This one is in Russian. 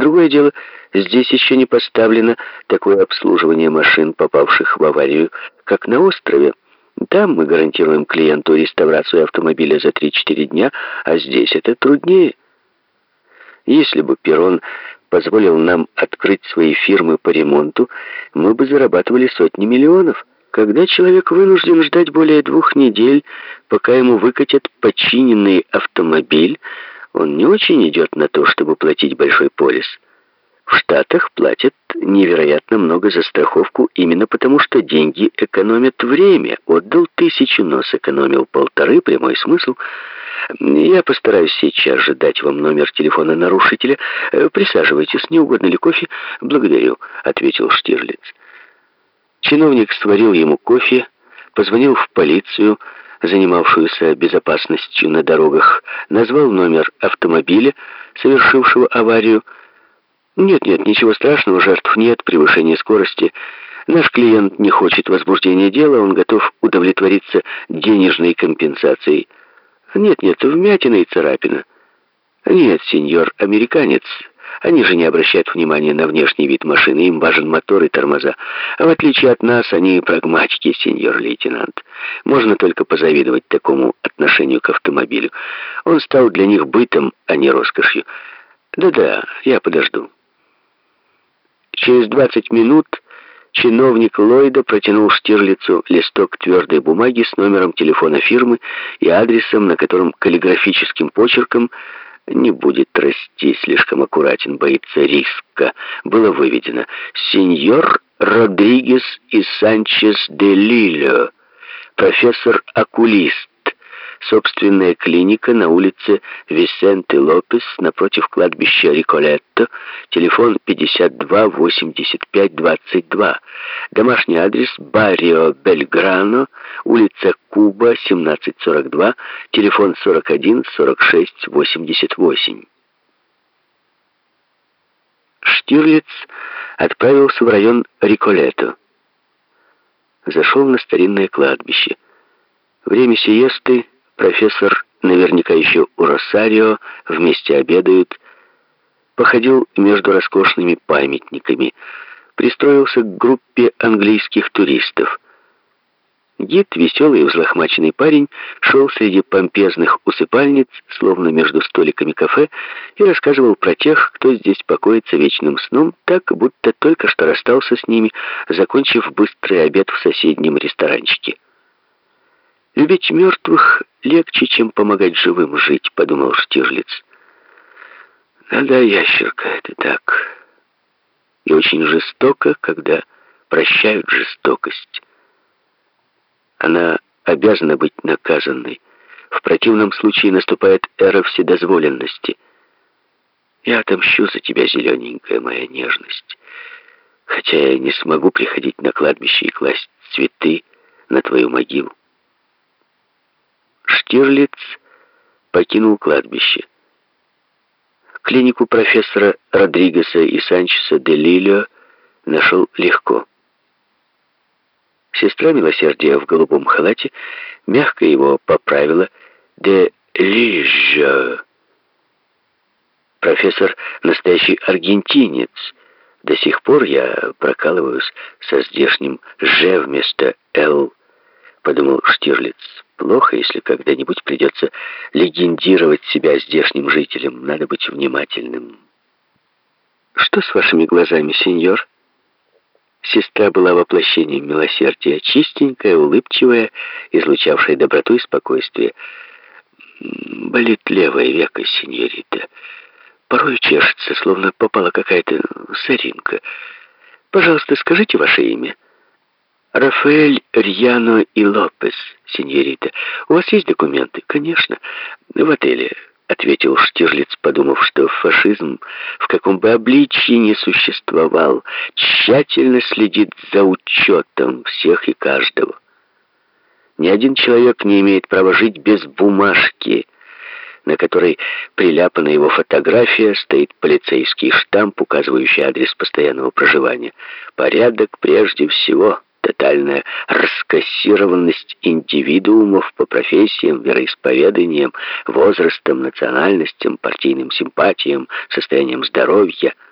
Другое дело, здесь еще не поставлено такое обслуживание машин, попавших в аварию, как на острове. Там мы гарантируем клиенту реставрацию автомобиля за 3-4 дня, а здесь это труднее. Если бы Перрон позволил нам открыть свои фирмы по ремонту, мы бы зарабатывали сотни миллионов. Когда человек вынужден ждать более двух недель, пока ему выкатят починенный автомобиль, он не очень идет на то, чтобы платить большой полис. В Штатах платят невероятно много за страховку именно потому, что деньги экономят время. Отдал тысячу, но сэкономил полторы, прямой смысл. Я постараюсь сейчас же дать вам номер телефона нарушителя. Э, присаживайтесь, не угодно ли кофе? Благодарю, ответил Штирлиц. Чиновник сварил ему кофе, позвонил в полицию, занимавшуюся безопасностью на дорогах, назвал номер автомобиля, совершившего аварию. «Нет-нет, ничего страшного, жертв нет, превышения скорости. Наш клиент не хочет возбуждения дела, он готов удовлетвориться денежной компенсацией. Нет-нет, вмятина и царапина. Нет, сеньор, американец, они же не обращают внимания на внешний вид машины, им важен мотор и тормоза. А в отличие от нас, они прагматики, сеньор лейтенант. Можно только позавидовать такому отношению к автомобилю. Он стал для них бытом, а не роскошью. Да-да, я подожду. Через 20 минут чиновник Ллойда протянул Штирлицу листок твердой бумаги с номером телефона фирмы и адресом, на котором каллиграфическим почерком не будет расти, слишком аккуратен, боится риска, было выведено «Сеньор Родригес и Санчес де Лилио, профессор-окулист, собственная клиника на улице Висенте Лопес напротив кладбища Риколетто, телефон 528522, домашний адрес Баррио Бельграно, улица Куба, 1742, телефон 41 46 88. Штирлиц отправился в район Риколетто. Зашел на старинное кладбище. Время сиесты Профессор, наверняка еще у Росарио, вместе обедают. Походил между роскошными памятниками. Пристроился к группе английских туристов. Гид, веселый и взлохмаченный парень, шел среди помпезных усыпальниц, словно между столиками кафе, и рассказывал про тех, кто здесь покоится вечным сном, так, будто только что расстался с ними, закончив быстрый обед в соседнем ресторанчике. «Любить мертвых легче, чем помогать живым жить», — подумал Штирлиц. «Да-да, ящерка, это так. И очень жестоко, когда прощают жестокость. Она обязана быть наказанной. В противном случае наступает эра вседозволенности. Я отомщу за тебя, зелененькая моя нежность. Хотя я не смогу приходить на кладбище и класть цветы на твою могилу. Штирлиц покинул кладбище. Клинику профессора Родригеса и Санчеса де Лилио нашел легко. Сестра милосердия в голубом халате мягко его поправила «де Лижо». Профессор — настоящий аргентинец. До сих пор я прокалываюсь со здешним «Ж» вместо «Л», — подумал Штирлиц. Плохо, если когда-нибудь придется легендировать себя здешним жителям. Надо быть внимательным. Что с вашими глазами, сеньор? Сестра была воплощением милосердия, чистенькая, улыбчивая, излучавшая доброту и спокойствие. Болит левое веко, сеньорита. Порой чешется, словно попала какая-то соринка. Пожалуйста, скажите ваше имя. Рафаэль Рьяно и Лопес, сеньорита. У вас есть документы? Конечно. В отеле, ответил Штирлиц, подумав, что фашизм в каком бы обличье не существовал, тщательно следит за учетом всех и каждого. Ни один человек не имеет права жить без бумажки, на которой приляпана его фотография, стоит полицейский штамп, указывающий адрес постоянного проживания. Порядок прежде всего тотальная раскассированность индивидуумов по профессиям, вероисповеданиям, возрастам, национальностям, партийным симпатиям, состоянием здоровья –